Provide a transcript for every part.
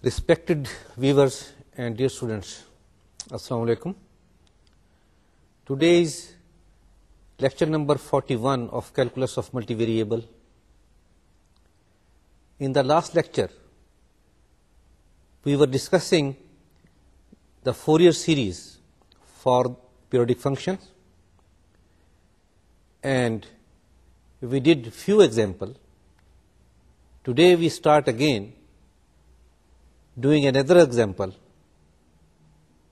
Respected viewers and dear students, Assalamu alaikum. Today is lecture number 41 of Calculus of Multivariable. In the last lecture, we were discussing the Fourier series for periodic functions, and we did few examples. Today we start again doing another example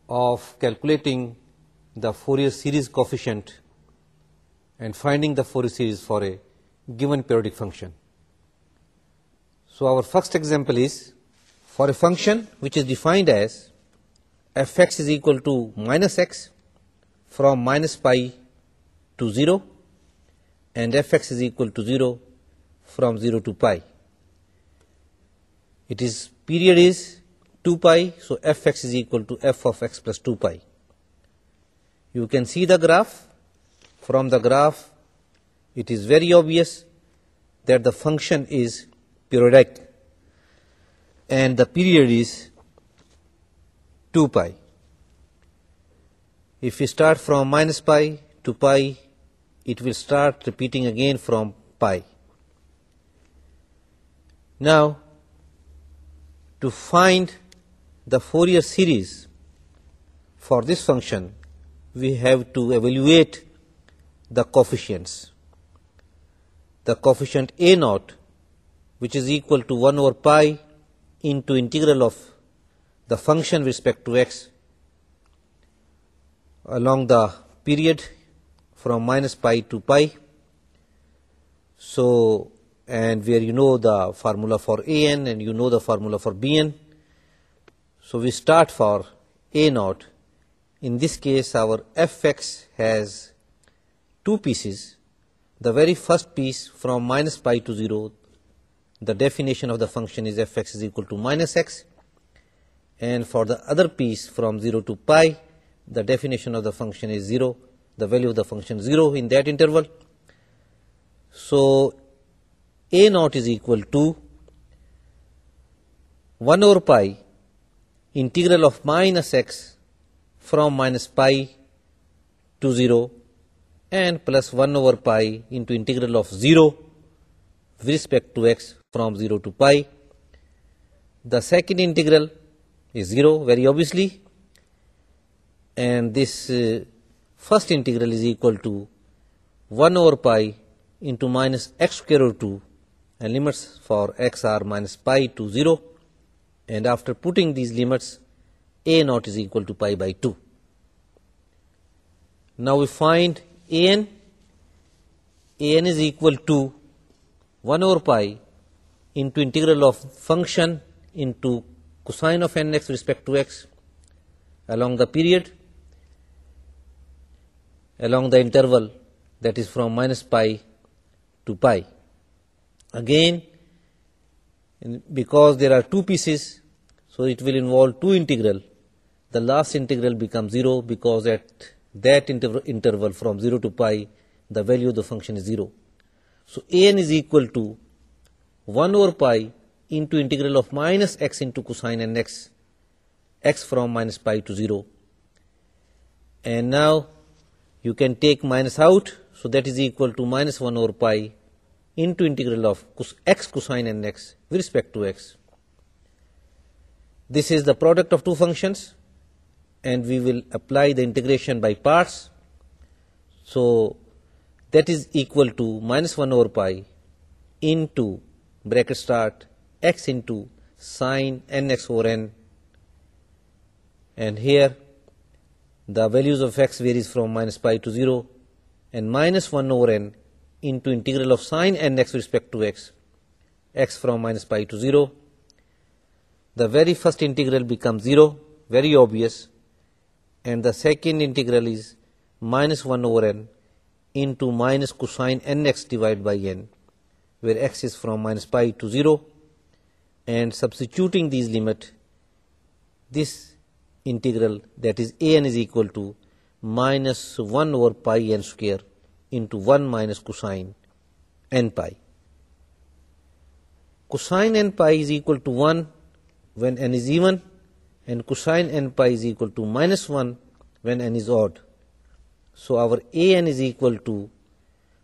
of calculating the Fourier series coefficient and finding the Fourier series for a given periodic function. So our first example is for a function which is defined as fx is equal to minus x from minus pi to 0 and fx is equal to 0 from 0 to pi. Its period is 2 pi, so fx is equal to f of x plus 2 pi. You can see the graph. From the graph, it is very obvious that the function is periodic and the period is 2 pi. If we start from minus pi to pi, it will start repeating again from pi. Now, to find the Fourier series for this function, we have to evaluate the coefficients. The coefficient a0, which is equal to 1 over pi into integral of the function with respect to x along the period from minus pi to pi. So, and where you know the formula for an and you know the formula for bn. So we start for a0. In this case, our fx has two pieces. The very first piece, from minus pi to 0, the definition of the function is fx is equal to minus x. And for the other piece, from 0 to pi, the definition of the function is 0, the value of the function 0 in that interval. So a naught is equal to 1 over pi integral of minus x from minus pi to 0 and plus 1 over pi into integral of 0 with respect to x from 0 to pi. The second integral is 0 very obviously, and this uh, first integral is equal to 1 over pi into minus x square root 2, and limits for x are minus pi to 0. And after putting these limits, a naught is equal to pi by 2. Now we find an is equal to 1 over pi into integral of function into cosine of nx with respect to x along the period, along the interval that is from minus pi to pi. Again, and because there are two pieces, so it will involve two integral. The last integral becomes 0 because at that interval from 0 to pi, the value of the function is 0. So an is equal to 1 over pi into integral of minus x into cosine and x from minus pi to 0. And now you can take minus out, so that is equal to minus 1 over pi into integral of x cosine and x with respect to x. This is the product of two functions, and we will apply the integration by parts. So that is equal to minus 1 over pi into bracket start x into sine nx over n, and here the values of x varies from minus pi to 0, and minus 1 over n into integral of sine nx with respect to x x from minus pi to 0. The very first integral becomes 0, very obvious, and the second integral is minus 1 over n into minus cosine nx divided by n, where x is from minus pi to 0, and substituting these limit, this integral, that is a n, is equal to minus 1 over pi n square into 1 minus cosine n pi. Cosine n pi is equal to 1 when n is even, and cosine n pi is equal to minus 1 when n is odd. So our an is equal to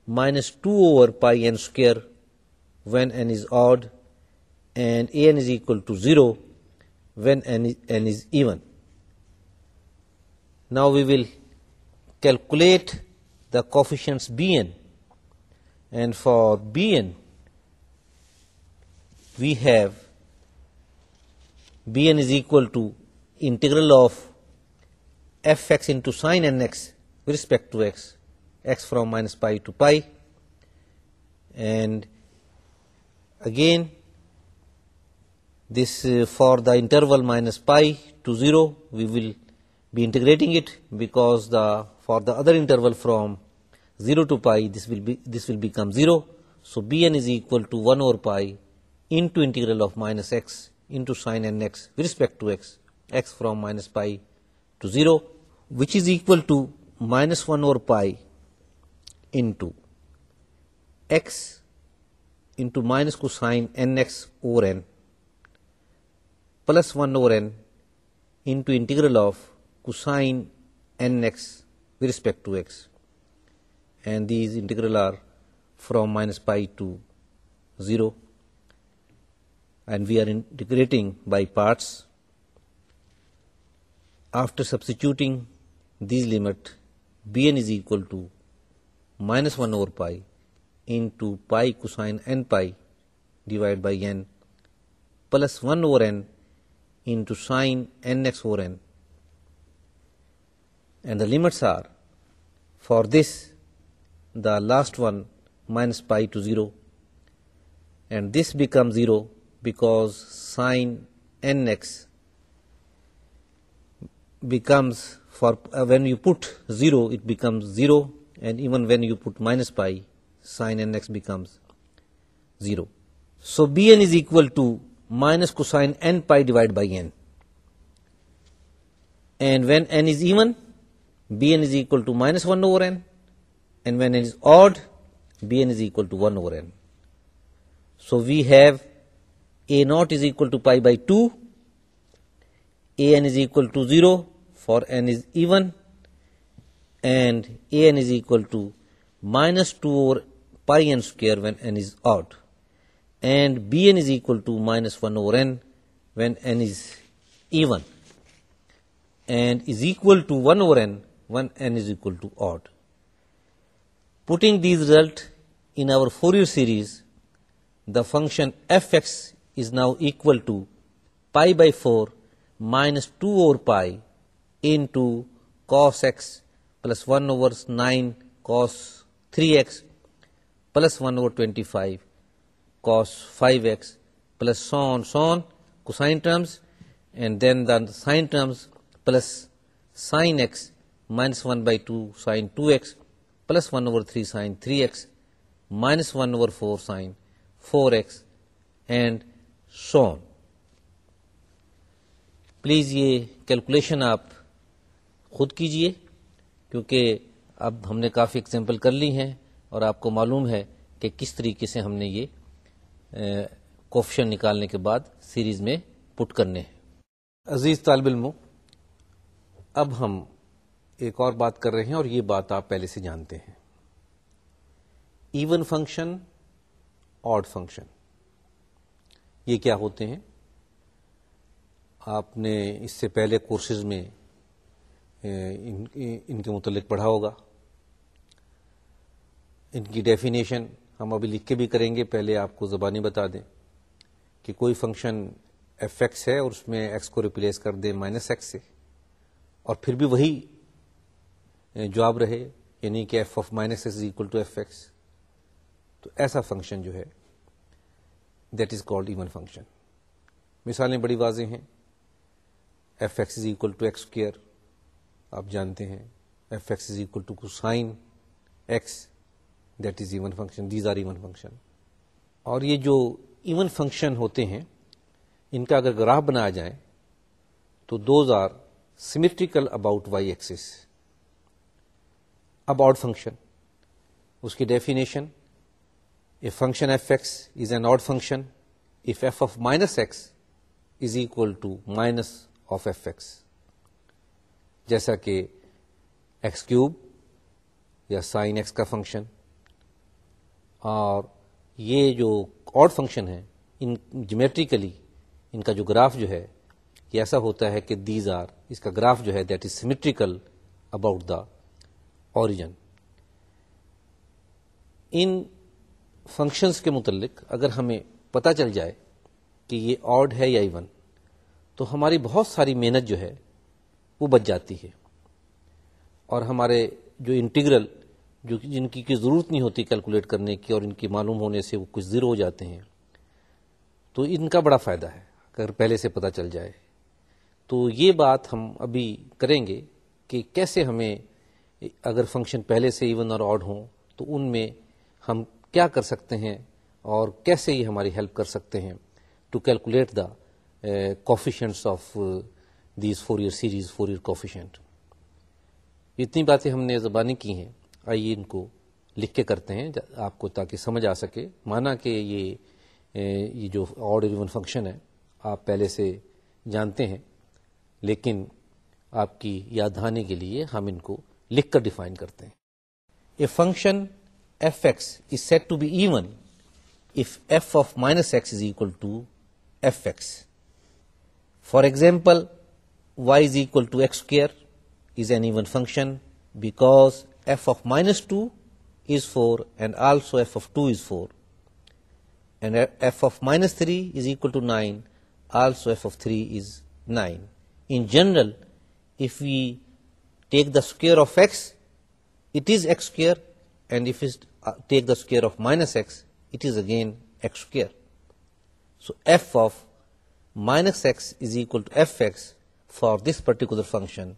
minus 2 over pi n square when n is odd, and an is equal to 0 when n is even. Now we will calculate the coefficients bn, and for bn we have Bn is equal to integral of fx into sin nx with respect to x, x from minus pi to pi, and again this uh, for the interval minus pi to 0 we will be integrating it, because the for the other interval from 0 to pi this will become 0. So Bn is equal to 1 over pi into integral of minus s into sine s respect to s s from minus pi to zero which is equal to minus one over pi in sine cos x اور minus pi to zero and we are integrating by parts. After substituting these limit, Bn is equal to minus 1 over pi into pi cosine n pi divided by n plus 1 over n into sine nx over n. And the limits are, for this, the last one minus pi to 0, and this becomes 0 because sin nx becomes, for uh, when you put 0 it becomes 0, and even when you put minus pi, sin nx becomes 0. So Bn is equal to minus cosine n pi divided by n. And when n is even, Bn is equal to minus 1 over n. And when n is odd, Bn is equal to 1 over n. So we have a naught is equal to pi by 2, a n is equal to 0 for n is even, and a n is equal to minus 2 over pi n square when n is odd, and b n is equal to minus 1 over n when n is even, and is equal to 1 over n when n is equal to odd. Putting these results in our Fourier series, the function f x is now equal to pi by four minus two over pi into cos x plus one over nine cos three x plus one over twenty five cos five x plus sine sine two sine terms and then then sine terms plus sine x minus one by two sine two x plus one over three sine three x minus one over four sine four x and soon please یہ calculation آپ خود کیجئے کیونکہ اب ہم نے کافی example کر لی ہیں اور آپ کو معلوم ہے کہ کس طریقے سے ہم نے یہ کوفشن نکالنے کے بعد سیریز میں پٹ کرنے ہیں عزیز طالب علم اب ہم ایک اور بات کر رہے ہیں اور یہ بات آپ پہلے سے جانتے ہیں ایون فنکشن آڈ فنکشن یہ کیا ہوتے ہیں آپ نے اس سے پہلے کورسز میں ان کے متعلق پڑھا ہوگا ان کی ڈیفینیشن ہم ابھی لکھ کے بھی کریں گے پہلے آپ کو زبانی بتا دیں کہ کوئی فنکشن ایف ایکس ہے اور اس میں ایکس کو ریپلیس کر دیں مائنس ایکس سے اور پھر بھی وہی جواب رہے یعنی کہ f of minus x is equal to f x تو ایسا فنکشن جو ہے that is called even function مثالیں بڑی واضح ہیں f x is equal to x square آپ جانتے ہیں f x is equal to sine x that is even function these are even function اور یہ جو ایون فنکشن ہوتے ہیں ان کا اگر گراہ بنایا جائے تو those are symmetrical about y axis about function اس کی definition function f x is an odd function if f of minus x is equal to minus of f جیسا کہ ایکس کیوب یا سائن ایکس کا function اور یہ جو odd function ہے ان جیمیٹریکلی ان کا جو گراف جو ہے یہ ایسا ہوتا ہے کہ دیز آر اس کا گراف جو ہے that is symmetrical about the origin functions کے متعلق اگر ہمیں پتہ چل جائے کہ یہ آڈ ہے یا ایون تو ہماری بہت ساری محنت جو ہے وہ بچ جاتی ہے اور ہمارے جو انٹیگرل جو جن کی کی ضرورت نہیں ہوتی کیلکولیٹ کرنے کی اور ان کی معلوم ہونے سے وہ کچھ زیرو ہو جاتے ہیں تو ان کا بڑا فائدہ ہے اگر پہلے سے پتہ چل جائے تو یہ بات ہم ابھی کریں گے کہ کیسے ہمیں اگر فنکشن پہلے سے ایون اور آڈ ہوں تو ان میں ہم کیا کر سکتے ہیں اور کیسے یہ ہماری ہیلپ کر سکتے ہیں to calculate the coefficients of these Fourier series Fourier coefficient اتنی باتیں ہم نے زبانی کی ہیں آئیے ان کو لکھ کے کرتے ہیں آپ کو تاکہ سمجھ آ سکے مانا کہ یہ eh, یہ جو آڈ ایون فنکشن ہے آپ پہلے سے جانتے ہیں لیکن آپ کی یاد آنے کے لیے ہم ان کو لکھ کر ڈیفائن کرتے ہیں a function fx is said to be even if f of minus x is equal to fx. For example, y is equal to x square is an even function because f of minus 2 is 4 and also f of 2 is 4. And f of minus 3 is equal to 9, also f of 3 is 9. In general, if we take the square of x, it is x square, and if uh, take the square of minus x, it is again x square. So f of minus x is equal to fx for this particular function,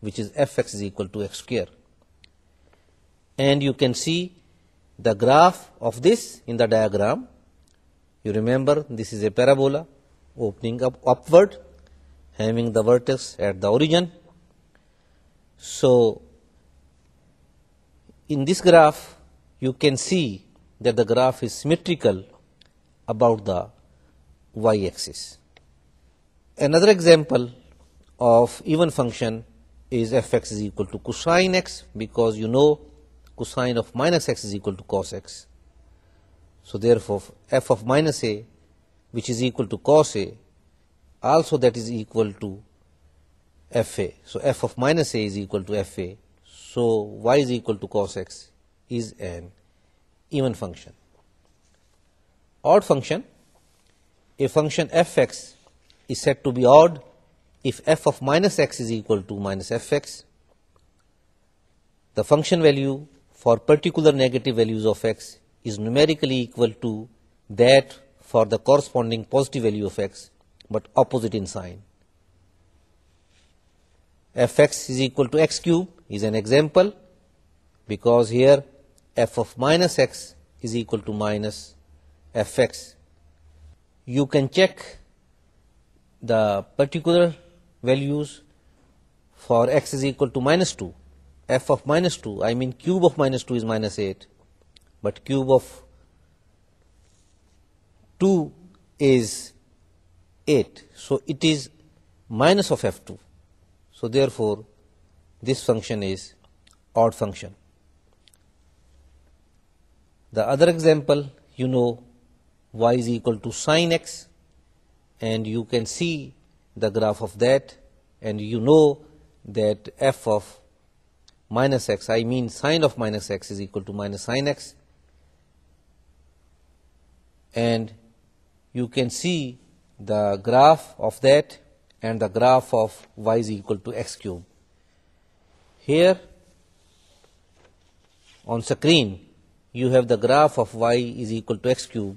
which is fx is equal to x square. And you can see the graph of this in the diagram. You remember this is a parabola opening up upward, having the vertex at the origin. So in this graph you can see that the graph is symmetrical about the y-axis. Another example of even function is fx is equal to cosine x, because you know cosine of minus x is equal to cos x. So therefore f of minus a, which is equal to cos a, also that is equal to fa. So f of minus a is equal to fa. So y is equal to cos x is an even function. Odd function, a function fx is said to be odd if f of minus x is equal to minus fx. The function value for particular negative values of x is numerically equal to that for the corresponding positive value of x, but opposite in sign. fx is equal to x cube is an example, because here f of minus x is equal to minus fx. You can check the particular values for x is equal to minus 2. F of minus 2, I mean cube of minus 2 is minus 8, but cube of 2 is 8. So it is minus of f2. So therefore, this function is odd function. The other example, you know, y is equal to sine x, and you can see the graph of that, and you know that f of minus x, I mean sine of minus x, is equal to minus sine x, and you can see the graph of that and the graph of y is equal to x cube. Here on screen you have the graph of y is equal to x cube,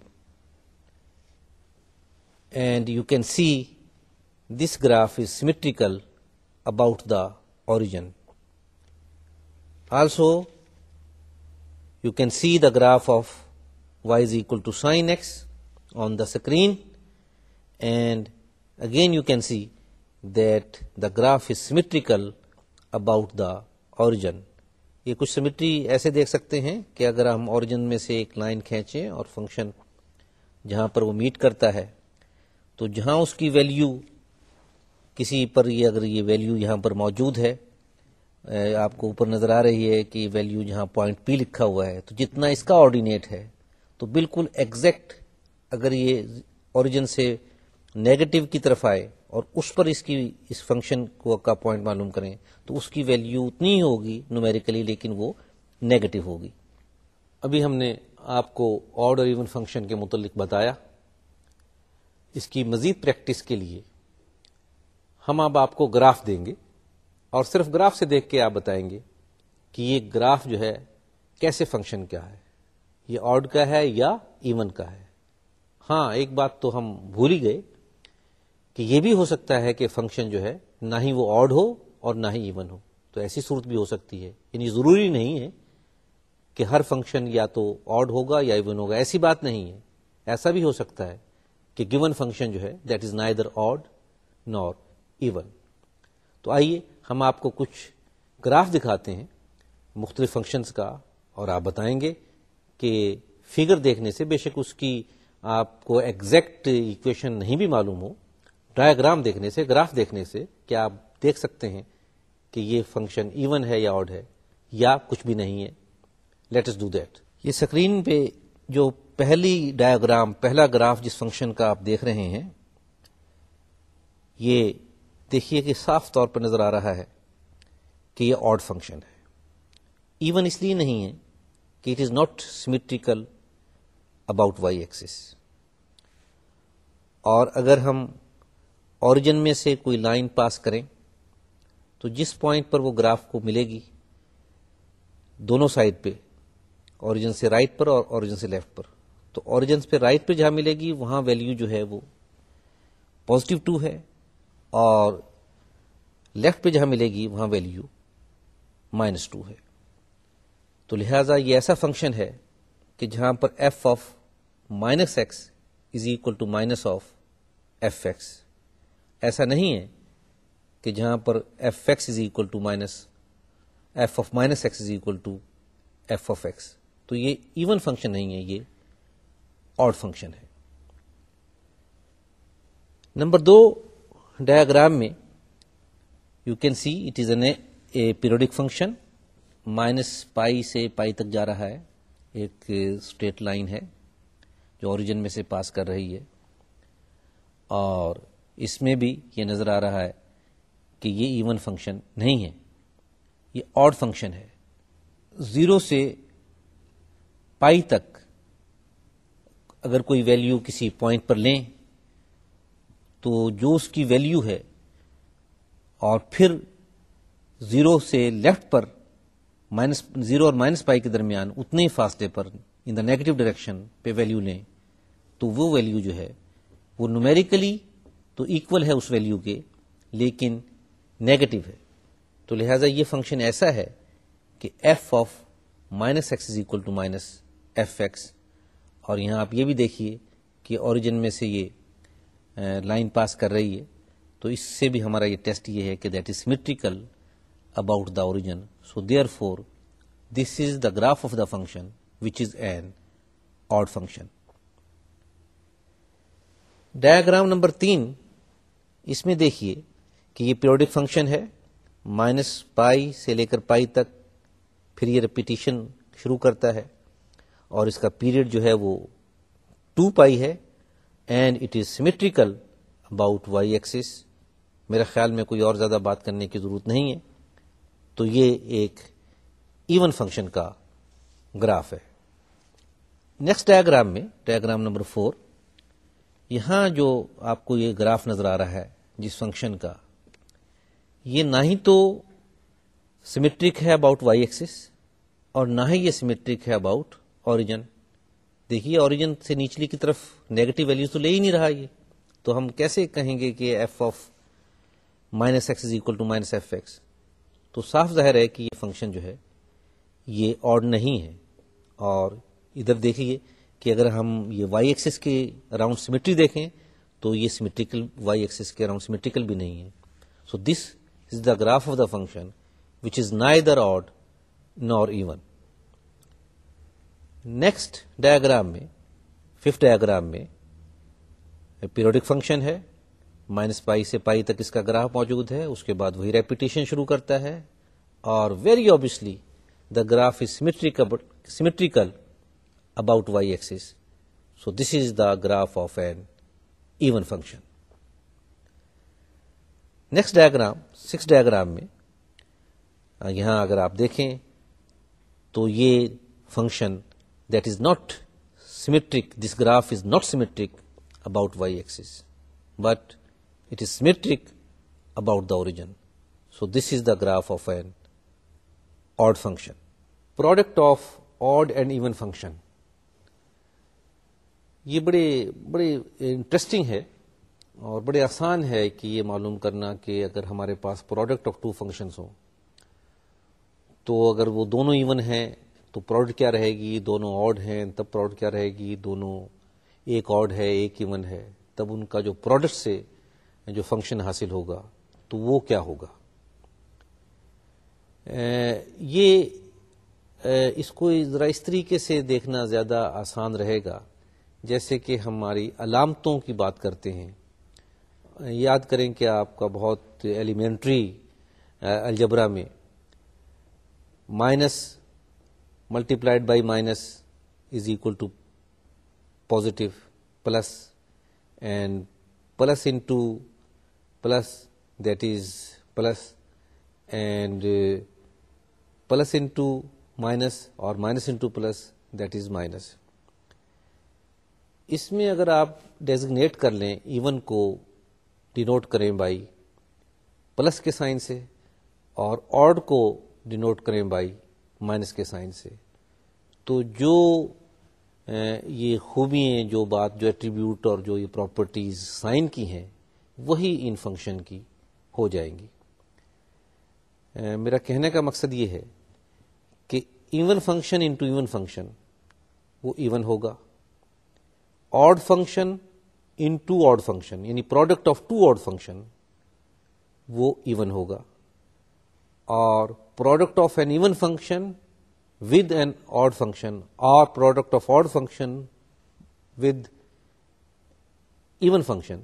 and you can see this graph is symmetrical about the origin. Also, you can see the graph of y is equal to sine x on the screen, and again you can see that the graph is symmetrical about the origin. یہ کچھ symmetry ایسے دیکھ سکتے ہیں کہ اگر ہم origin میں سے ایک لائن کھینچیں اور فنکشن جہاں پر وہ میٹ کرتا ہے تو جہاں اس کی ویلیو کسی پر یہ اگر یہ ویلیو یہاں پر موجود ہے آپ کو اوپر نظر آ رہی ہے کہ یہ جہاں پوائنٹ پی لکھا ہوا ہے تو جتنا اس کا آرڈینیٹ ہے تو بالکل ایگزیکٹ اگر یہ اوریجن سے نیگیٹو کی طرف آئے اور اس پر اس کی اس فنکشن کو کا پوائنٹ معلوم کریں تو اس کی ویلیو اتنی ہی ہوگی نومیریکلی لیکن وہ نیگیٹو ہوگی ابھی ہم نے آپ کو آڈ اور ایون فنکشن کے متعلق بتایا اس کی مزید پریکٹس کے لیے ہم اب آپ کو گراف دیں گے اور صرف گراف سے دیکھ کے آپ بتائیں گے کہ یہ گراف جو ہے کیسے فنکشن کیا ہے یہ آڈ کا ہے یا ایون کا ہے ہاں ایک بات تو ہم بھول ہی گئے کہ یہ بھی ہو سکتا ہے کہ فنکشن جو ہے نہ ہی وہ آڈ ہو اور نہ ہی ایون ہو تو ایسی صورت بھی ہو سکتی ہے یعنی ضروری نہیں ہے کہ ہر فنکشن یا تو آڈ ہوگا یا ایون ہوگا ایسی بات نہیں ہے ایسا بھی ہو سکتا ہے کہ گیون فنکشن جو ہے دیٹ از نہ ادھر آڈ نور ایون تو آئیے ہم آپ کو کچھ گراف دکھاتے ہیں مختلف فنکشنز کا اور آپ بتائیں گے کہ فگر دیکھنے سے بے شک اس کی آپ کو ایگزیکٹ ایکویشن نہیں بھی معلوم ہو ڈایاگرام دیکھنے سے گراف دیکھنے سے کیا آپ دیکھ سکتے ہیں کہ یہ فنکشن ایون ہے یا آڈ ہے یا کچھ بھی نہیں ہے لیٹس ڈو دیٹ یہ اسکرین پہ جو پہلی ڈایاگرام پہلا گراف جس فنکشن کا آپ دیکھ رہے ہیں یہ دیکھیے کہ صاف طور پہ نظر آ رہا ہے کہ یہ آڈ فنکشن ہے ایون اس لیے نہیں ہے کہ it is not symmetrical about y axis اور اگر ہم اوریجن میں سے کوئی لائن پاس کریں تو جس پوائنٹ پر وہ گراف کو ملے گی دونوں سائڈ پہ اوریجن سے رائٹ پر اور اوریجن سے لیفٹ پر تو اوریجنس پہ رائٹ پہ جہاں ملے گی وہاں ویلیو جو ہے وہ پوزیٹیو ٹو ہے اور لیفٹ پہ جہاں ملے گی وہاں ویلیو مائنس ٹو ہے تو لہٰذا یہ ایسا فنکشن ہے کہ جہاں پر f of minus x is equal to minus of f x ایسا نہیں ہے کہ جہاں پر f x is equal to minus f of minus x is equal to f of x تو یہ ایون فنکشن نہیں ہے یہ آڈ فنکشن ہے نمبر دو ڈایاگرام میں you can see it is an a periodic function minus pi سے pi تک جا رہا ہے ایک اسٹریٹ لائن ہے جو اوریجن میں سے پاس کر رہی ہے اور اس میں بھی یہ نظر آ رہا ہے کہ یہ ایون فنکشن نہیں ہے یہ آڈ فنکشن ہے زیرو سے پائی تک اگر کوئی ویلیو کسی پوائنٹ پر لیں تو جو اس کی ویلیو ہے اور پھر زیرو سے لیفٹ پر مائنس زیرو اور مائنس پائی کے درمیان اتنے ہی فاصلے پر ان دا نیگیٹو ڈائریکشن پہ ویلیو لیں تو وہ ویلیو جو ہے وہ نومیریکلی تو اکول ہے اس ویلیو کے لیکن نیگیٹو ہے تو لہذا یہ فنکشن ایسا ہے کہ f of minus x is equal to minus f x اور یہاں آپ یہ بھی دیکھیے کہ اوریجن میں سے یہ لائن پاس کر رہی ہے تو اس سے بھی ہمارا یہ ٹیسٹ یہ ہے کہ that is symmetrical about the origin so therefore this is the graph of the function which is an odd function diagram number تین اس میں دیکھیے کہ یہ پیریوڈک فنکشن ہے مائنس پائی سے لے کر پائی تک پھر یہ ریپیٹیشن شروع کرتا ہے اور اس کا پیریڈ جو ہے وہ ٹو پائی ہے and it is symmetrical about y axis میرے خیال میں کوئی اور زیادہ بات کرنے کی ضرورت نہیں ہے تو یہ ایک ایون فنکشن کا گراف ہے نیکسٹ ڈایاگرام میں ڈایاگرام نمبر فور یہاں جو آپ کو یہ گراف نظر آ رہا ہے جس فنکشن کا یہ نہ ہی تو سیمیٹرک ہے اباؤٹ وائی ایکسس اور نہ ہی یہ سیمیٹرک ہے اباؤٹ اوریجن دیکھیے اوریجن سے نیچلی کی طرف نیگیٹو ویلیوز تو لے ہی نہیں رہا یہ تو ہم کیسے کہیں گے کہ f of minus x is equal to minus f x تو صاف ظاہر ہے کہ یہ فنکشن جو ہے یہ آڈ نہیں ہے اور ادھر دیکھیے کہ اگر ہم یہ وائی ایکسس کے راؤنڈ سیمیٹری دیکھیں تو یہ سیمیٹریکل وائی ایکسس کے اراؤنڈ سیمیٹریکل بھی نہیں ہے so this is the graph of the function which is neither odd nor even next diagram میں ففتھ ڈایاگرام میں پیریوڈک فنکشن ہے مائنس پائی سے پائی تک اس کا گراف موجود ہے اس کے بعد وہی ریپیٹیشن شروع کرتا ہے اور very obviously the graph is symmetrical about y axis so this is the graph of an even function next diagram six diagram میں یہاں اگر آپ دیکھیں تو یہ function that is not symmetric this graph is not symmetric about y axis but it is symmetric about the origin so this is the graph of an odd function product of odd and even function یہ بڑے بڑے interesting ہے اور بڑے آسان ہے کہ یہ معلوم کرنا کہ اگر ہمارے پاس پروڈکٹ آف ٹو فنکشنز ہوں تو اگر وہ دونوں ایون ہیں تو پروڈکٹ کیا رہے گی دونوں آڈ ہیں تب پروڈکٹ کیا رہے گی دونوں ایک آڈ ہے ایک ایون ہے تب ان کا جو پروڈکٹ سے جو فنکشن حاصل ہوگا تو وہ کیا ہوگا یہ اس کو ذرا اس طریقے سے دیکھنا زیادہ آسان رہے گا جیسے کہ ہماری علامتوں کی بات کرتے ہیں یاد کریں کہ آپ کا بہت ایلیمنٹری الجبرا میں minus multiplied by minus is equal to positive plus and plus into plus that is plus and plus into minus اور minus into plus that is minus اس میں اگر آپ ڈیزگنیٹ کر لیں ایون کو ڈینوٹ کریں by plus کے sign سے اور آڈ کو ڈینوٹ کریں بائی مائنس کے سائن سے تو جو یہ خوبی جو بات جو ایٹریبیوٹ اور جو یہ پراپرٹیز سائن کی ہیں وہی ان فنکشن کی ہو جائیں گی میرا کہنے کا مقصد یہ ہے کہ even function into even function وہ ایون ہوگا odd function into odd function یعنی product of two odd function وہ ایون ہوگا اور product of an even function with an odd function اور product of odd function with even function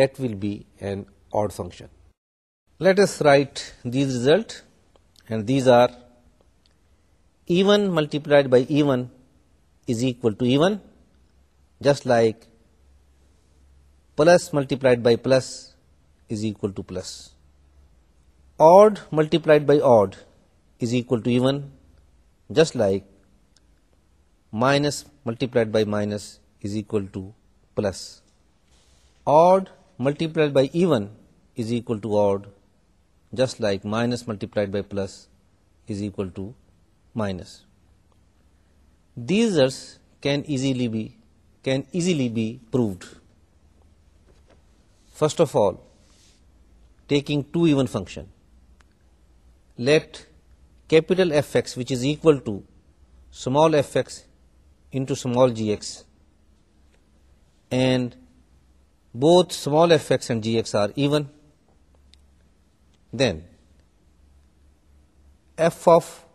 that will be an odd function let's write these result and these are even multiplied by even is equal to even just like plus multiplied by plus is equal to plus. Odd multiplied by odd is equal to even, just like minus multiplied by minus is equal to plus. Odd multiplied by even is equal to odd, just like minus multiplied by plus is equal to minus. These results can easily be can easily be proved. First of all, taking two even function, let capital Fx, which is equal to small fx into small gx, and both small fx and gx are even, then f of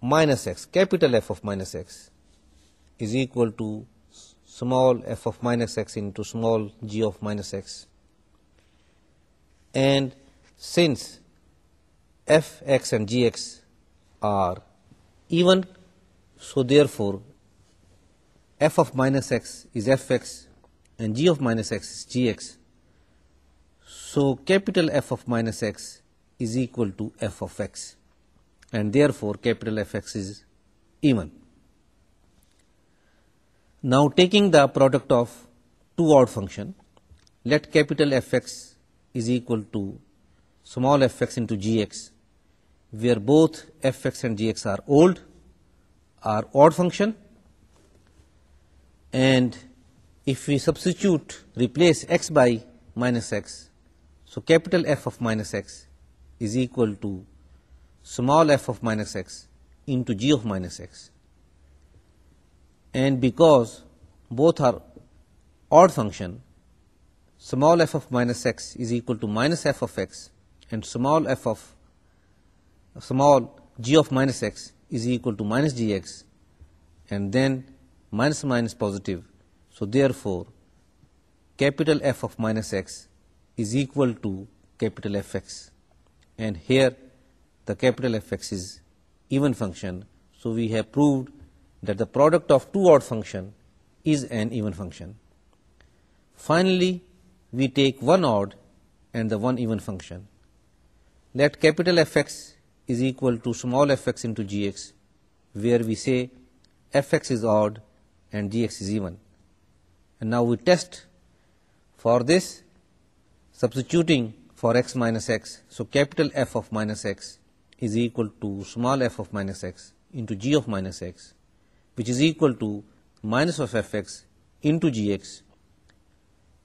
minus x, capital F of minus x is equal to small f of minus x into small g of minus x. And since fx and gx are even, so therefore f of minus x is fx and g of minus x is gx. So capital F of minus x is equal to f of x, and therefore capital Fx is even. Now taking the product of two odd function, let capital Fx is equal to small fx into gx, where both fx and gx are odd function, and if we replace x by minus x, so capital F of minus x is equal to small f of minus x into g of minus x. And because both are odd function, small f of minus x is equal to minus f of x, and small g of minus x is equal to minus gx, and then minus positive. So therefore, capital F of minus x is equal to capital Fx, and here the capital Fx is even function. So we have proved that the product of two odd function is an even function. Finally, we take one odd and the one even function. Let capital Fx is equal to small fx into gx, where we say fx is odd and gx is even. And now we test for this, substituting for x minus x. So capital F of minus x is equal to small f of minus x into g of minus x. Which is equal to minus of F into gx g x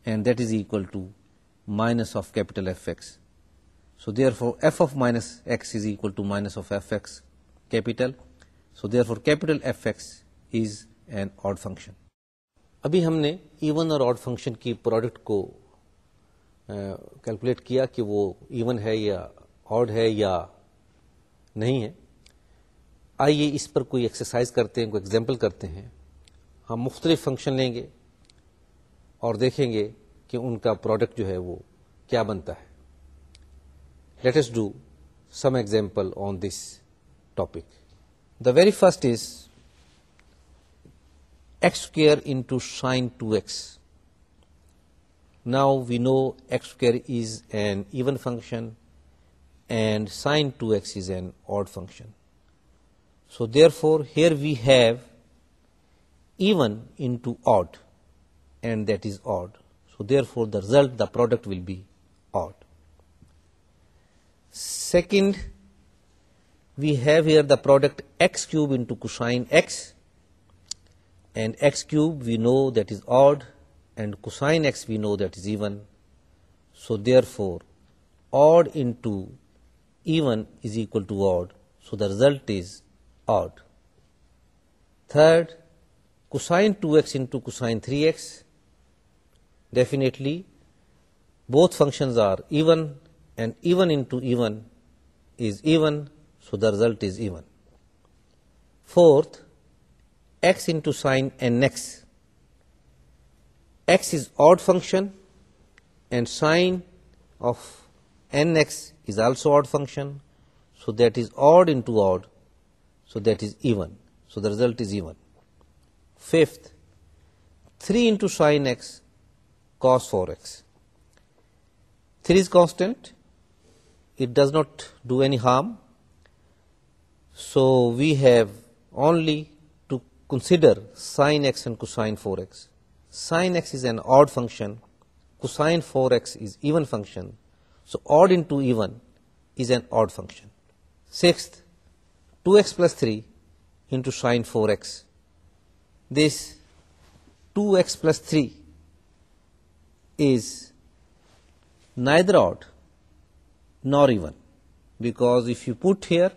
and that is minus to minus of capital F so of for F of minus x is of to minus of F capital capital so an odd for capital F is odd function ابھی ہم نے even اور odd function کی product کو calculate کیا کہ وہ even ہے یا آڈ ہے یا نہیں ہے آئیے اس پر کوئی ایکسرسائز کرتے ہیں کوئی ایگزامپل کرتے ہیں ہم مختلف فنکشن لیں گے اور دیکھیں گے کہ ان کا پروڈکٹ جو ہے وہ کیا بنتا ہے let's do some example on this topic the very first is x square into sine two x now we know x square is an even function and sine two x is an odd function So therefore here we have even into odd, and that is odd. So therefore the result, the product will be odd. Second, we have here the product x cube into cosine x, and x cube we know that is odd, and cosine x we know that is even. So therefore odd into even is equal to odd. So the result is odd. Third, cosine 2x into cosine 3x. Definitely, both functions are even, and even into even is even, so the result is even. Fourth, x into sine nx. X is odd function, and sine of nx is also odd function, so that is odd into odd, so that is even. So the result is even. Fifth, 3 into sin x cos 4x. 3 is constant. It does not do any harm. So we have only to consider sin x and cosine 4x. Sin x is an odd function. Cosine 4x is even function. So odd into even is an odd function. Sixth, 2x plus 3 into sin 4x. This 2x plus 3 is neither odd nor even, because if you put here,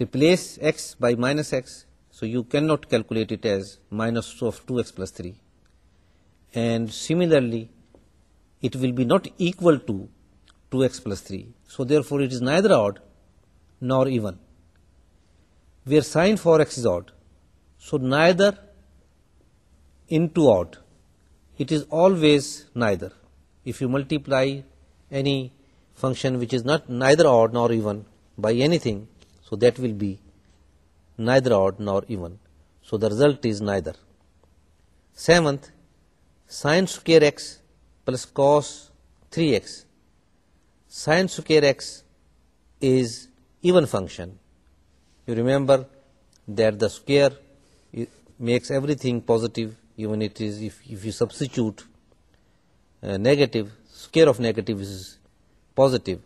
replace x by minus x, so you cannot calculate it as minus of 2x plus 3. And similarly, it will be not equal to 2x plus 3. So therefore, it is neither odd nor even, where sine 4x is odd. So neither into odd. It is always neither. If you multiply any function which is not neither odd nor even by anything, so that will be neither odd nor even. So the result is neither. Seventh, sine square x plus cos 3x. Sine square x is even function. You remember that the square makes everything positive, even it is if you substitute uh, negative, square of negative is positive.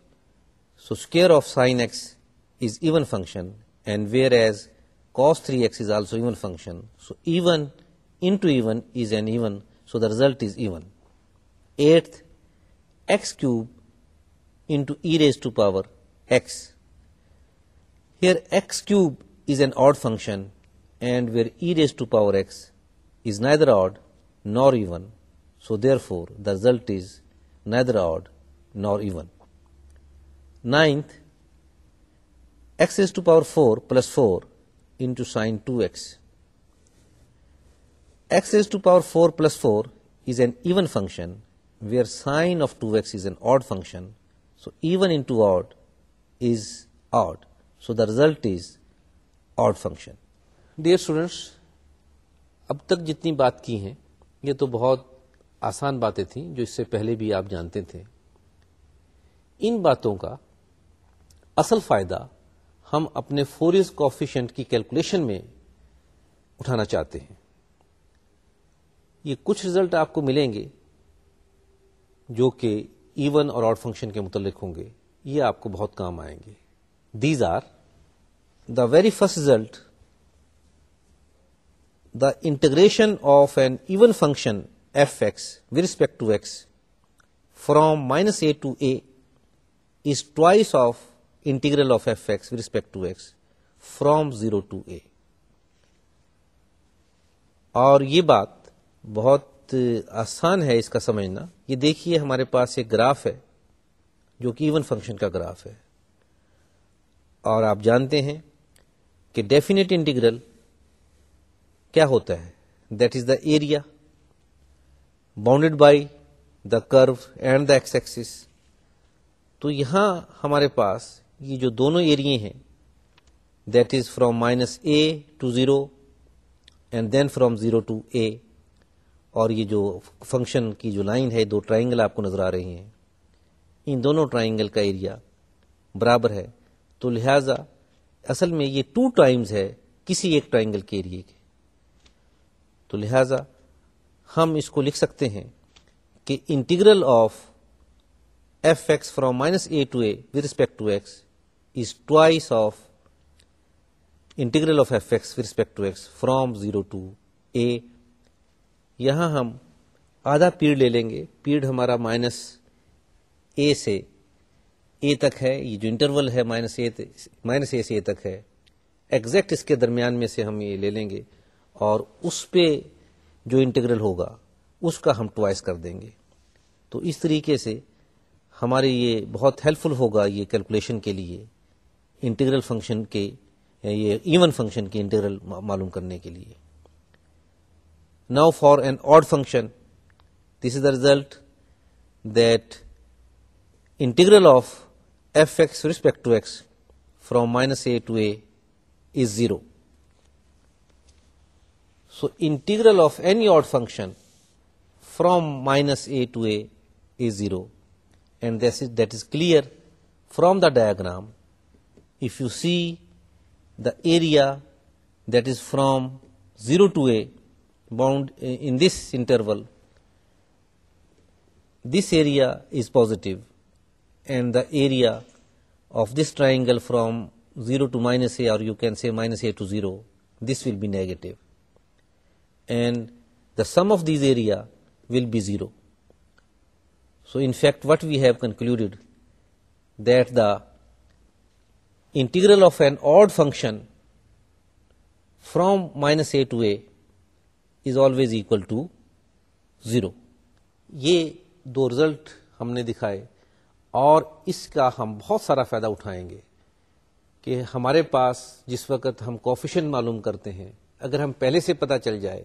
So square of sine x is even function, and whereas cos 3x is also even function. So even into even is an even, so the result is even. Eighth, x cube into e raised to power x here x cube is an odd function, and where e raised to power x is neither odd nor even, so therefore the result is neither odd nor even. Ninth, x raised to power 4 plus 4 into sine 2x. X raised to power 4 plus 4 is an even function, where sine of 2x is an odd function, so even into odd is odd. The result is odd function dear students اب تک جتنی بات کی ہیں یہ تو بہت آسان باتیں تھیں جو اس سے پہلے بھی آپ جانتے تھے ان باتوں کا اصل فائدہ ہم اپنے فوریز کوفیشنٹ کی کیلکولیشن میں اٹھانا چاہتے ہیں یہ کچھ ریزلٹ آپ کو ملیں گے جو کہ ایون اور آڈ فنکشن کے متعلق ہوں گے یہ آپ کو بہت کام آئیں گے these are the very first result the integration of an even function f x with respect to x from minus a to a is twice of integral of f x with respect to x from zero to a اور یہ بات بہت آسان ہے اس کا سمجھنا یہ دیکھیے ہمارے پاس ایک گراف ہے جو کہ ایون فنکشن کا گراف ہے اور آپ جانتے ہیں کہ ڈیفینیٹ انٹیگرل کیا ہوتا ہے that is the area bounded by the curve and the x axis تو یہاں ہمارے پاس یہ جو دونوں ایریے ہیں that is from minus a to zero and then from zero to a اور یہ جو فنکشن کی جو لائن ہے دو ٹرائنگل آپ کو نظر آ رہی ہیں ان دونوں ٹرائنگل کا ایریا برابر ہے تو لہذا اصل میں یہ ٹو ٹائمز ہے کسی ایک ٹرائنگل کے ایریے کے تو لہذا ہم اس کو لکھ سکتے ہیں کہ integral of f x from minus a to a with respect is twice of integral of f x with respect from zero to a یہاں ہم آدھا پیریڈ لے لیں گے پیریڈ ہمارا مائنس اے سے اے تک ہے یہ جو انٹرول ہے مائنس اے سے اے تک ہے ایگزیکٹ اس کے درمیان میں سے ہم یہ لے لیں گے اور اس پہ جو انٹیگرل ہوگا اس کا ہم ٹوائس کر دیں گے تو اس طریقے سے ہمارے یہ بہت ہیلپ فل ہوگا یہ کیلکولیشن کے لیے انٹیگرل فنکشن کے یہ ایون فنکشن کے انٹیگرل معلوم کرنے کے لیے now for an odd function this is the result that integral of fx with respect to x from minus a to a is 0. So, integral of any odd function from minus a to a is 0, and that is clear from the diagram. If you see the area that is from 0 to a bound in this interval, this area is positive and the area of this triangle from zero to minus a اور you can minus a to zero this will be negative and the sum of these area will be zero so in fact what we have concluded that the integral of an odd function from minus a to a is always equal to zero یہ دو result ہم نے دکھائے اور اس کا ہم بہت سارا فائدہ اٹھائیں گے کہ ہمارے پاس جس وقت ہم کوفیشن معلوم کرتے ہیں اگر ہم پہلے سے پتہ چل جائے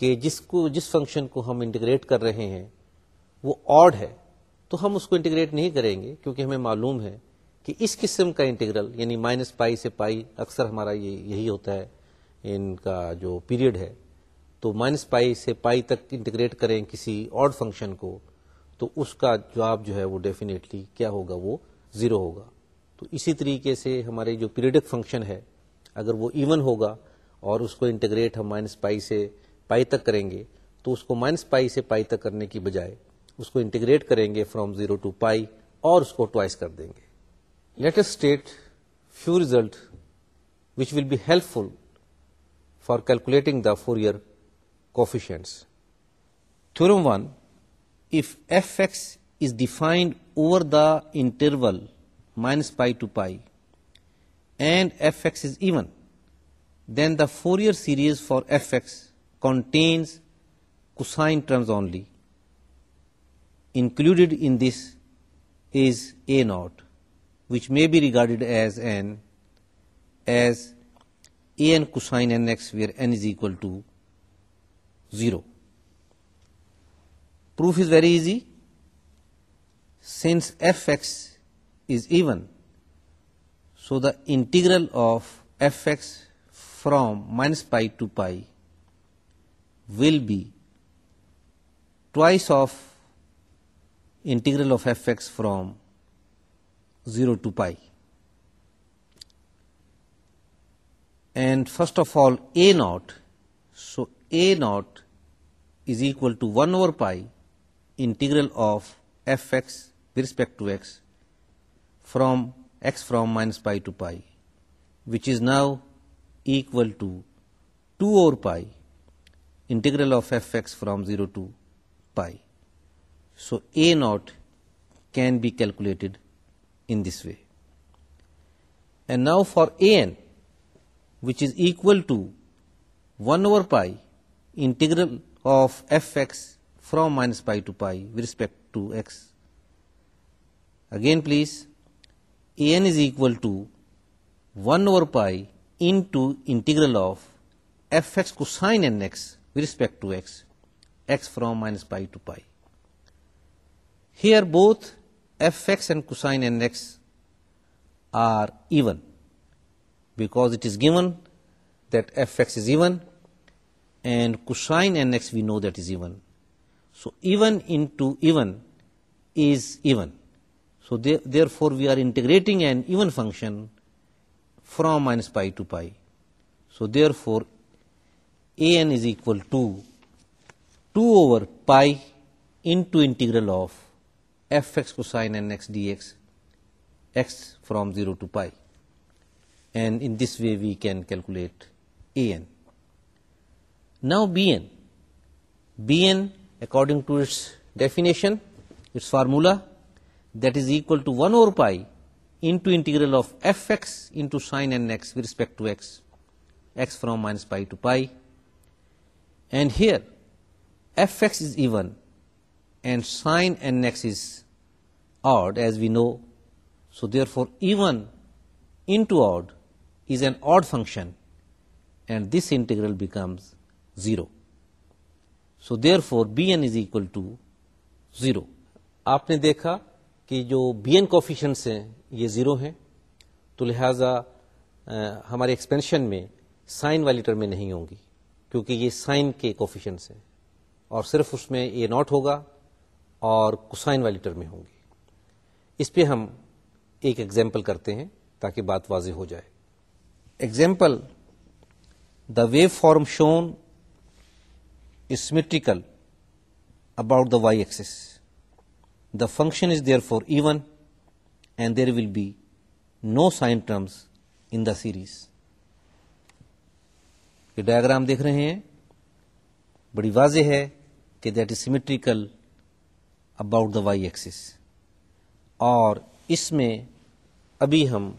کہ جس کو جس فنکشن کو ہم انٹیگریٹ کر رہے ہیں وہ آڈ ہے تو ہم اس کو انٹیگریٹ نہیں کریں گے کیونکہ ہمیں معلوم ہے کہ اس قسم کا انٹیگرل یعنی مائنس پائی سے پائی اکثر ہمارا یہ یہی ہوتا ہے ان کا جو پیریڈ ہے تو مائنس پائی سے پائی تک انٹیگریٹ کریں کسی آڈ فنکشن کو تو اس کا جواب جو ہے وہ ڈیفینیٹلی کیا ہوگا وہ زیرو ہوگا تو اسی طریقے سے ہمارے جو پیریڈک فنکشن ہے اگر وہ ایون ہوگا اور اس کو انٹیگریٹ ہم مائنس پائی سے پائی تک کریں گے تو اس کو مائنس پائی سے پائی تک کرنے کی بجائے اس کو انٹیگریٹ کریں گے فرام زیرو ٹو پائی اور اس کو ٹوائس کر دیں گے let's state few result which will be helpful for calculating the Fourier coefficients theorem one if fx is defined over the interval minus pi to pi and fx is even, then the Fourier series for fx contains cosine terms only. Included in this is a0, which may be regarded as an cosine nx, where n is equal to 0. Proof is very easy. Since fx is even, so the integral of fx from minus pi to pi will be twice of integral of fx from 0 to pi. And first of all, a naught. So a naught is equal to 1 over pi integral of fx with respect to x from x from minus pi to pi, which is now equal to 2 over pi integral of fx from 0 to pi. So a naught can be calculated in this way. And now for an, which is equal to 1 over pi integral of fx from minus pi to pi with respect to x. Again please, an is equal to 1 over pi into integral of fx cosine nx with respect to x from minus pi to pi. Here both fx and cosine nx are even, because it is given that fx is even and cosine nx we know that is even. So even into even is even. So therefore we are integrating an even function from minus pi to pi. So therefore an is equal to 2 over pi into integral of fx cosine nx dx, x from 0 to pi. And in this way we can calculate an. Now bn according to its definition, its formula, that is equal to 1 over pi into integral of fx into sin nx with respect to x from minus pi to pi. And here fx is even and sin nx is odd, as we know. So therefore even into odd is an odd function, and this integral becomes 0. So therefore b n is equal to zero آپ نے دیکھا کہ جو be N coefficients ہیں یہ zero ہیں تو لہذا ہمارے ایکسپینشن میں سائن ٹرم میں نہیں ہوں گی کیونکہ یہ سائن کے کوفیشنس ہیں اور صرف اس میں یہ ناٹ ہوگا اور کسائن ٹرم میں ہوں گی اس پہ ہم ایک ایگزامپل کرتے ہیں تاکہ بات واضح ہو جائے example the wave form shown is symmetrical about the Y axis the function is therefore even and there will be no sine terms in the series یہ ڈایاگرام دیکھ رہے ہیں بڑی واضح ہے کہ that is symmetrical about the Y axis اور اس میں ابھی ہم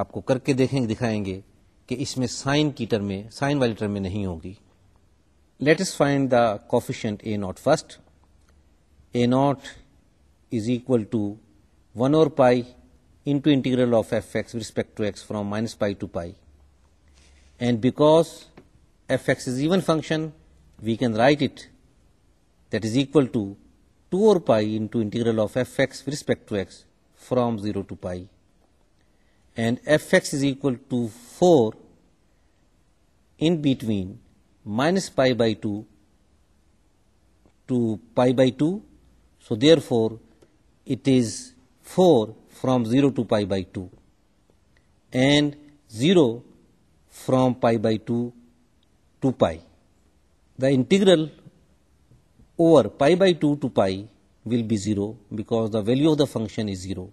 آپ کو کر کے دیکھیں دکھائیں گے کہ اس میں سائن کی ٹرمیں سائن والی ٹرمیں نہیں ہوگی Let us find the coefficient A naught first. A naught is equal to 1 over pi into integral of fx with respect to x from minus pi to pi. And because fx is even function, we can write it that is equal to 2 over pi into integral of fx with respect to x from 0 to pi. And fx is equal to 4 in between minus pi by 2 to pi by 2. So therefore, it is 4 from 0 to pi by 2 and 0 from pi by 2 to pi. The integral over pi by 2 to pi will be 0 because the value of the function is 0.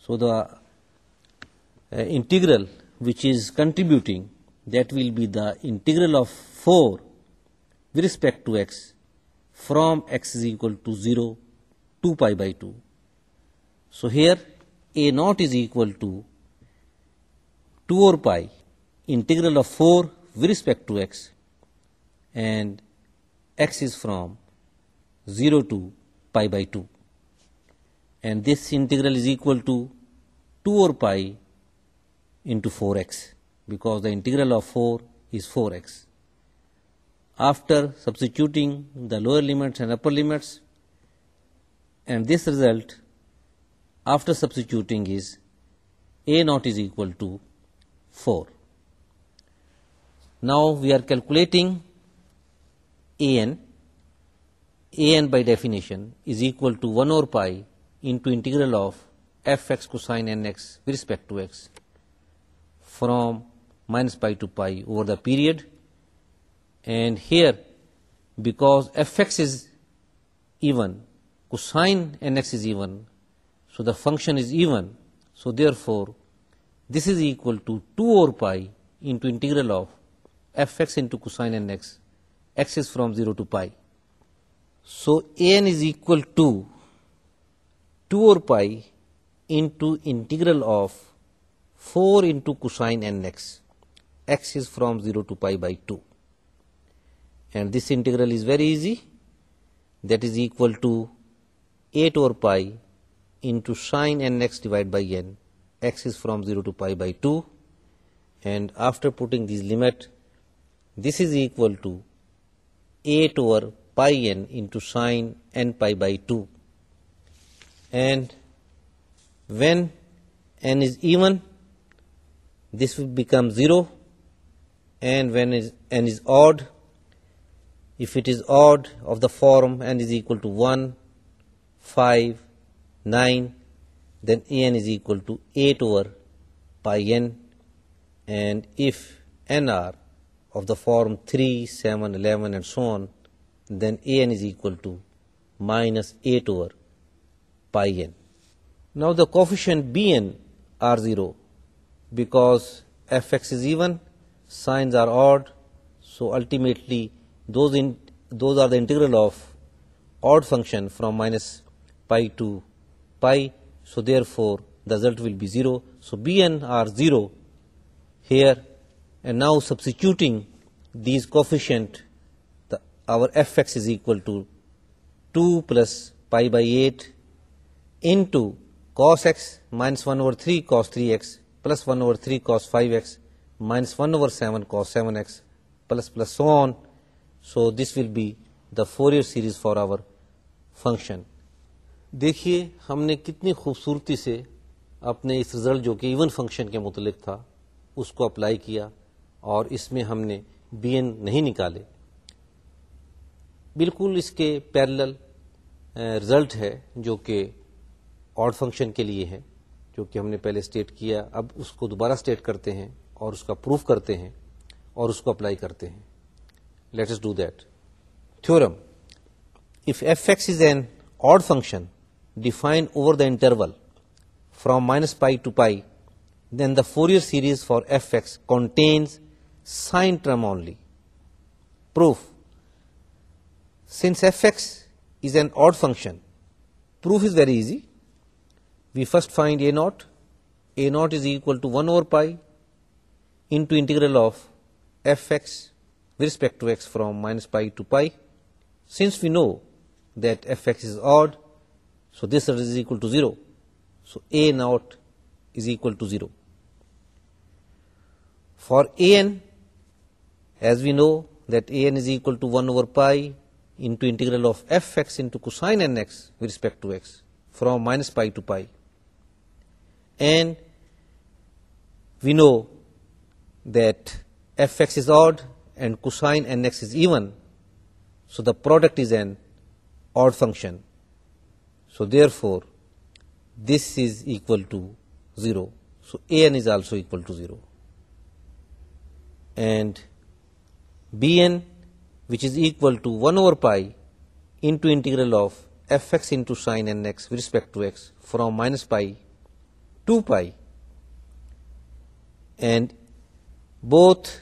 So the uh, integral which is contributing that will be the integral of 4 with respect to x from x is equal to 0 to pi by 2. So here a naught is equal to 2 over pi integral of 4 with respect to x, and x is from 0 to pi by 2, and this integral is equal to 2 over pi into 4x because the integral of 4 is 4x. After substituting the lower limits and upper limits, and this result after substituting is a naught is equal to 4. Now we are calculating an. An by definition is equal to 1 over pi into integral of f x cosine n x with respect to x from minus pi to pi over the period. And here, because fx is even, cosine nx is even, so the function is even, so therefore this is equal to 2 over pi into integral of fx into cosine nx, x is from 0 to pi. So an is equal to 2 over pi into integral of 4 into cosine nx x is from 0 to pi by 2. And this integral is very easy. That is equal to 8 over pi into sine nx divided by n. X is from 0 to pi by 2. And after putting this limit, this is equal to 8 over pi n into sine n pi by 2. And when n is even, this will become 0 and when n is odd, if it is odd of the form n is equal to 1, 5, 9, then an is equal to 8 over pi n, and if n are of the form 3, 7, 11 and so on, then an is equal to minus 8 over pi n. Now the coefficient bn are 0 because fx is even signs are odd, so ultimately those are the integral of odd function from minus pi to pi, so therefore the result will be 0. So b and are 0 here, and now substituting these coefficient, our fx is equal to 2 plus pi by 8 into cos x minus 1 over 3 cos 3x plus 1 over 3 cos 5x minus 1 over 7 cos 7x plus plus so on. So this will be the Fourier series for our function. دیکھیے ہم نے کتنی خوبصورتی سے اپنے اس result جو کہ even function کے متعلق تھا اس کو اپلائی کیا اور اس میں ہم نے بی این نہیں نکالے بالکل اس کے پیرل رزلٹ ہے جو کہ آڈ فنکشن کے لیے ہے جو کہ ہم نے پہلے اسٹیٹ کیا اب اس کو دوبارہ اسٹیٹ کرتے ہیں اور اس کا پروف کرتے ہیں اور اس کو اپلائی کرتے ہیں let's do that theorem if F X is an odd function defined over the interval from minus pi to pi then the Fourier series for F X contains sine term only proof since F X is an odd function proof is very easy we first find a naught a naught is equal to one over pi into integral of fx with respect to x from minus pi to pi. Since we know that fx is odd, so this result is equal to 0. So a naught is equal to 0. For an, as we know that an is equal to 1 over pi into integral of fx into cosine nx with respect to x from minus pi to pi. And we know that fx is odd and cosine nx is even, so the product is an odd function. So therefore, this is equal to 0. So an is also equal to 0. And bn, which is equal to 1 over pi into integral of fx into sine nx with respect to x from minus pi to pi, and both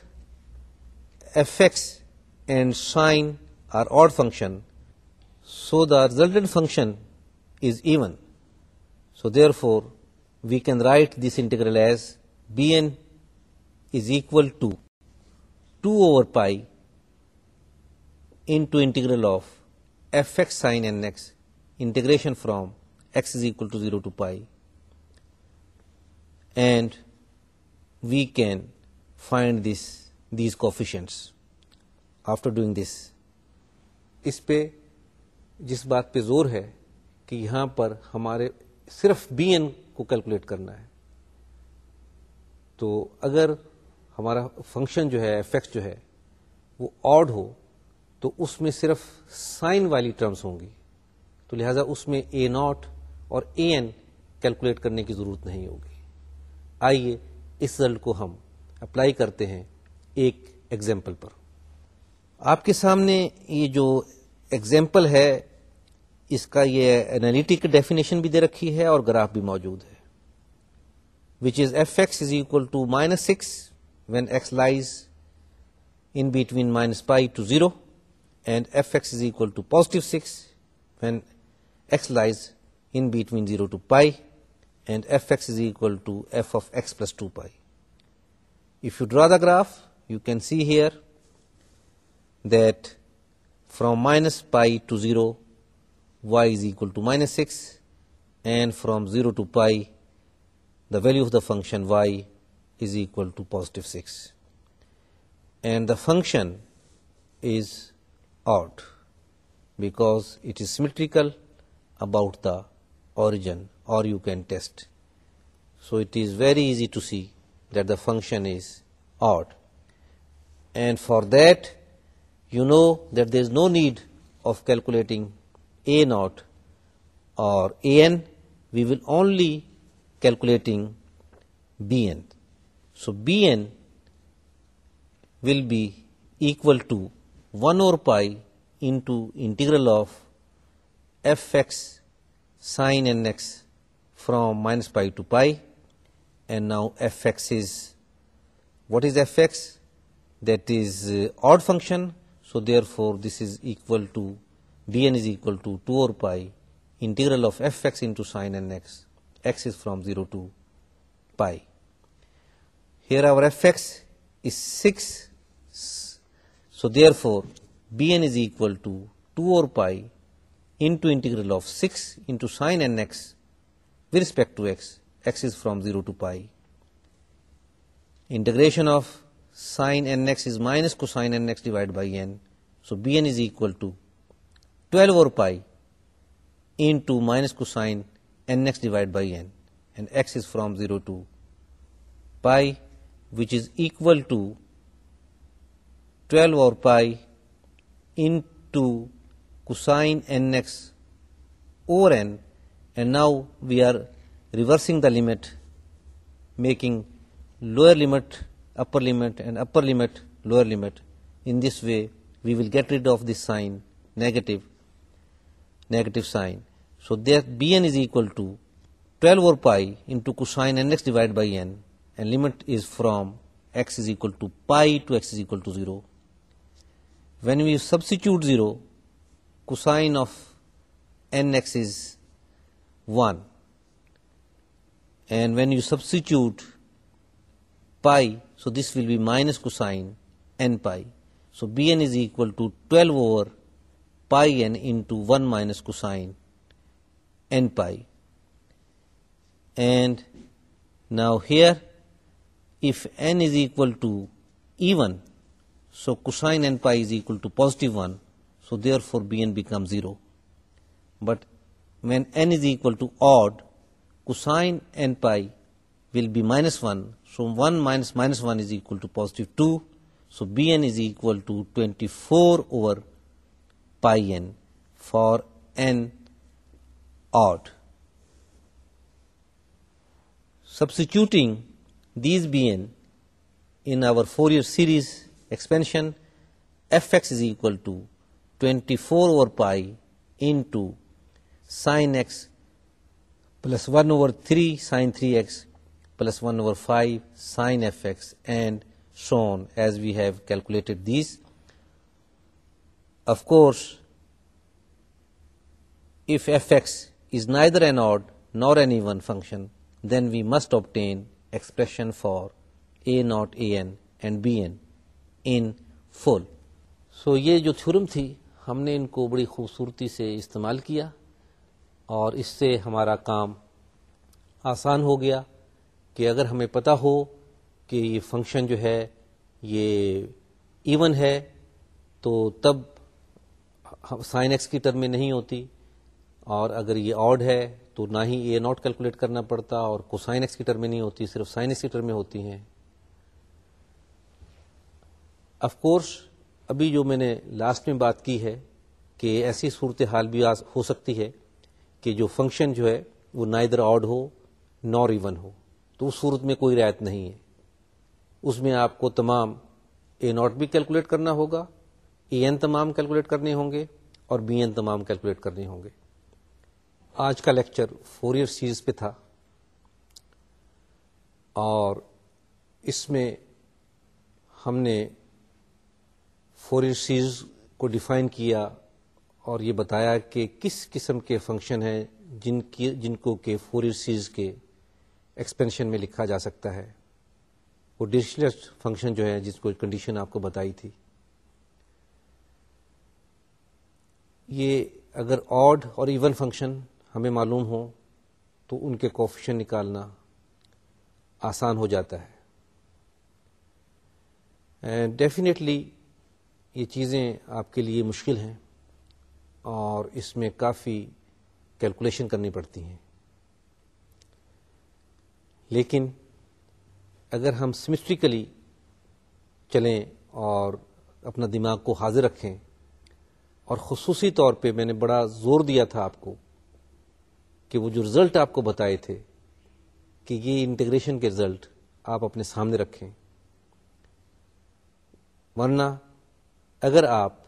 fx and sine are odd function, so the resultant function is even. So therefore, we can write this integral as Bn is equal to 2 over pi into integral of fx sine nx, integration from x is equal to 0 to pi, and we can find this these coefficients after doing this اس پہ جس بات پہ زور ہے کہ یہاں پر ہمارے صرف بی این کو کیلکولیٹ کرنا ہے تو اگر ہمارا فنکشن جو ہے افیکٹ جو ہے وہ آڈ ہو تو اس میں صرف سائن والی ٹرمز ہوں گی تو لہذا اس میں اے ناٹ اور اے این کیلکولیٹ کرنے کی ضرورت نہیں ہوگی آئیے اس رزلٹ کو ہم اپلائی کرتے ہیں ایک ایگزامپل پر آپ کے سامنے یہ جو ایگزامپل ہے اس کا یہ اینالیٹک ڈیفینیشن بھی دے رکھی ہے اور گراف بھی موجود ہے which is F X is equal to minus six when X lies in between minus pi to zero and F X is equal to positive six when X lies in between zero to pi and F X is equal to F of X plus two pi If you draw the graph, you can see here that from minus pi to 0, y is equal to minus 6, and from 0 to pi, the value of the function y is equal to positive 6. And the function is odd because it is symmetrical about the origin, or you can test. So it is very easy to see that the function is odd. And for that, you know that there is no need of calculating a naught or an. We will only calculating bn. So bn will be equal to 1 over pi into integral of fx sin nx from minus pi to pi and now fx is, what is fx? That is uh, odd function. So therefore, this is equal to, bn is equal to 2 over pi integral of fx into sin nx, x is from 0 to pi. Here our fx is 6. So therefore, bn is equal to 2 over pi into integral of 6 into sin nx with respect to x x is from 0 to pi. Integration of sine nx is minus cosine nx divided by n. So bn is equal to 12 over pi into minus cosine nx divided by n, and x is from 0 to pi, which is equal to 12 over pi into cosine nx over n, and now we are reversing the limit, making lower limit upper limit and upper limit lower limit. In this way we will get rid of this sign, negative sign. So there Bn is equal to 12 over pi into cosine nx divided by n, and limit is from x is equal to pi to x is equal to 0. When we substitute 0, cosine of nx is 1 and when you substitute pi, so this will be minus cosine n pi. So Bn is equal to 12 over pi n into 1 minus cosine n pi. And now here, if n is equal to even, so cosine n pi is equal to positive 1, so therefore Bn becomes 0. But when n is equal to odd, cosine n pi will be minus 1. So, 1 minus minus 1 is equal to positive 2. So, Bn is equal to 24 over pi n for n odd. Substituting these Bn in our Fourier series expansion, fx is equal to 24 over pi into sin x plus one over three sine three X plus one over five sine F X and so on as we have calculated these of course if F X is neither an odd nor any one function then we must obtain expression for a naught a N and B N in full so یہ جو theorem تھی ہم نے ان کو بڑی خوبصورتی سے استعمال کیا اور اس سے ہمارا کام آسان ہو گیا کہ اگر ہمیں پتہ ہو کہ یہ فنکشن جو ہے یہ ایون ہے تو تب سائن ایکس کی ٹرم میں نہیں ہوتی اور اگر یہ آڈ ہے تو نہ ہی یہ ناٹ کیلکولیٹ کرنا پڑتا اور کوسائن ایکس کی ٹرم میں نہیں ہوتی صرف سائن ایکس کی ٹرم میں ہوتی ہیں اف کورس ابھی جو میں نے لاسٹ میں بات کی ہے کہ ایسی صورتحال بھی ہو سکتی ہے کہ جو فنکشن جو ہے وہ نہ ادھر آڈ ہو نار ایون ہو تو اس صورت میں کوئی رعایت نہیں ہے اس میں آپ کو تمام اے ناٹ بھی کیلکولیٹ کرنا ہوگا اے این تمام کیلکولیٹ کرنے ہوں گے اور بی این تمام کیلکولیٹ کرنے ہوں گے آج کا لیکچر فور ایئر سیریز پہ تھا اور اس میں ہم نے فور ایئر سیریز کو ڈیفائن کیا اور یہ بتایا کہ کس قسم کے فنکشن ہیں جن کی جن کو کہ فوری سیز کے ایکسپینشن میں لکھا جا سکتا ہے وہ ڈیجیٹلسٹ فنکشن جو ہے جس کو کنڈیشن آپ کو بتائی تھی یہ اگر آڈ اور ایون فنکشن ہمیں معلوم ہو تو ان کے کوفیشن نکالنا آسان ہو جاتا ہے ڈیفینیٹلی یہ چیزیں آپ کے لیے مشکل ہیں اور اس میں کافی کیلکولیشن کرنی پڑتی ہیں لیکن اگر ہم سمسٹریکلی چلیں اور اپنا دماغ کو حاضر رکھیں اور خصوصی طور پہ میں نے بڑا زور دیا تھا آپ کو کہ وہ جو رزلٹ آپ کو بتائے تھے کہ یہ انٹیگریشن کے رزلٹ آپ اپنے سامنے رکھیں ورنہ اگر آپ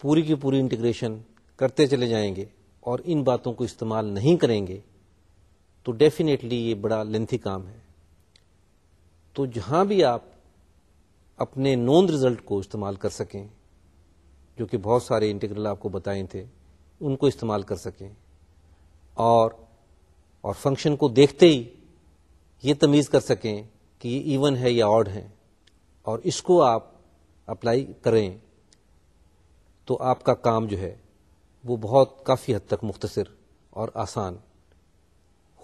پوری کی پوری انٹیگریشن کرتے چلے جائیں گے اور ان باتوں کو استعمال نہیں کریں گے تو ڈیفینیٹلی یہ بڑا لینتھی کام ہے تو جہاں بھی آپ اپنے نون ریزلٹ کو استعمال کر سکیں جو کہ بہت سارے انٹیگرل آپ کو بتائے تھے ان کو استعمال کر سکیں اور اور فنکشن کو دیکھتے ہی یہ تمیز کر سکیں کہ یہ ایون ہے یا آڈ ہے اور اس کو آپ اپلائی کریں تو آپ کا کام جو ہے وہ بہت کافی حد تک مختصر اور آسان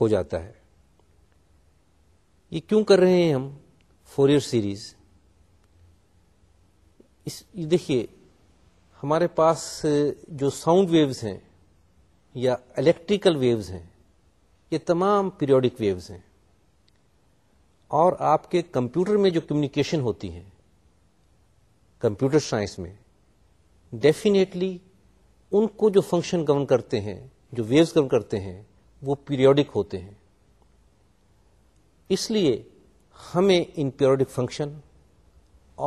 ہو جاتا ہے یہ کیوں کر رہے ہیں ہم فور ایئر سیریز اس دیکھیے ہمارے پاس جو ساؤنڈ ویوز ہیں یا الیکٹریکل ویوز ہیں یہ تمام پیریوڈک ویوز ہیں اور آپ کے کمپیوٹر میں جو کمیونیکیشن ہوتی ہیں کمپیوٹر سائنس میں ڈیفینیٹلی ان کو جو فنکشن گورن کرتے ہیں جو ویوز گورن کرتے ہیں وہ پیریوڈک ہوتے ہیں اس لیے ہمیں ان پیریوڈک فنکشن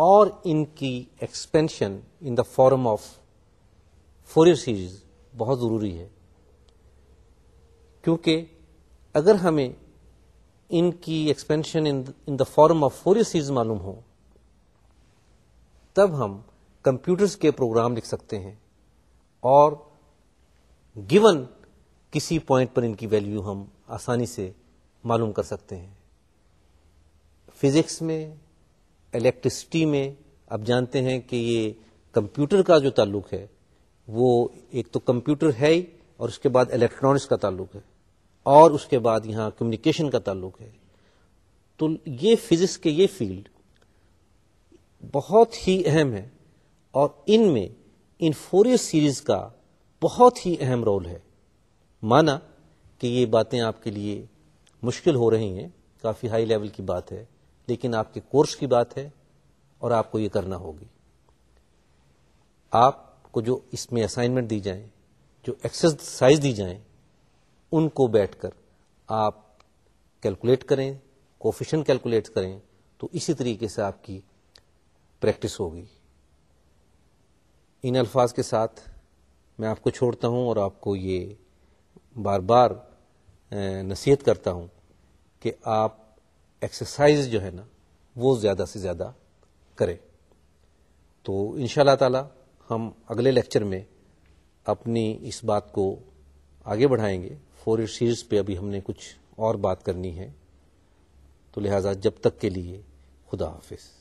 اور ان کی expansion in the form of Fourier series بہت ضروری ہے کیونکہ اگر ہمیں ان کی expansion in the form of Fourier series معلوم ہو تب ہم کمپیوٹرز کے پروگرام لکھ سکتے ہیں اور گیون کسی پوائنٹ پر ان کی ویلیو ہم آسانی سے معلوم کر سکتے ہیں فزکس میں الیکٹرسٹی میں آپ جانتے ہیں کہ یہ کمپیوٹر کا جو تعلق ہے وہ ایک تو کمپیوٹر ہے ہی اور اس کے بعد الیکٹرانکس کا تعلق ہے اور اس کے بعد یہاں کمیونیکیشن کا تعلق ہے تو یہ فزکس کے یہ فیلڈ بہت ہی اہم ہے اور ان میں ان فوریس سیریز کا بہت ہی اہم رول ہے مانا کہ یہ باتیں آپ کے لیے مشکل ہو رہی ہیں کافی ہائی لیول کی بات ہے لیکن آپ کے کورس کی بات ہے اور آپ کو یہ کرنا ہوگی آپ کو جو اس میں اسائنمنٹ دی جائیں جو ایکسرسائز دی جائیں ان کو بیٹھ کر آپ کیلکولیٹ کریں کوفیشن کیلکولیٹ کریں تو اسی طریقے سے آپ کی پریکٹس ہوگی ان الفاظ کے ساتھ میں آپ کو چھوڑتا ہوں اور آپ کو یہ بار بار نصیحت کرتا ہوں کہ آپ ایکسرسائز جو ہے نا وہ زیادہ سے زیادہ کریں تو ان شاء اللہ ہم اگلے لیکچر میں اپنی اس بات کو آگے بڑھائیں گے فور ایئر سیریز پہ ابھی ہم نے کچھ اور بات کرنی ہے تو لہٰذا جب تک کے لیے خدا حافظ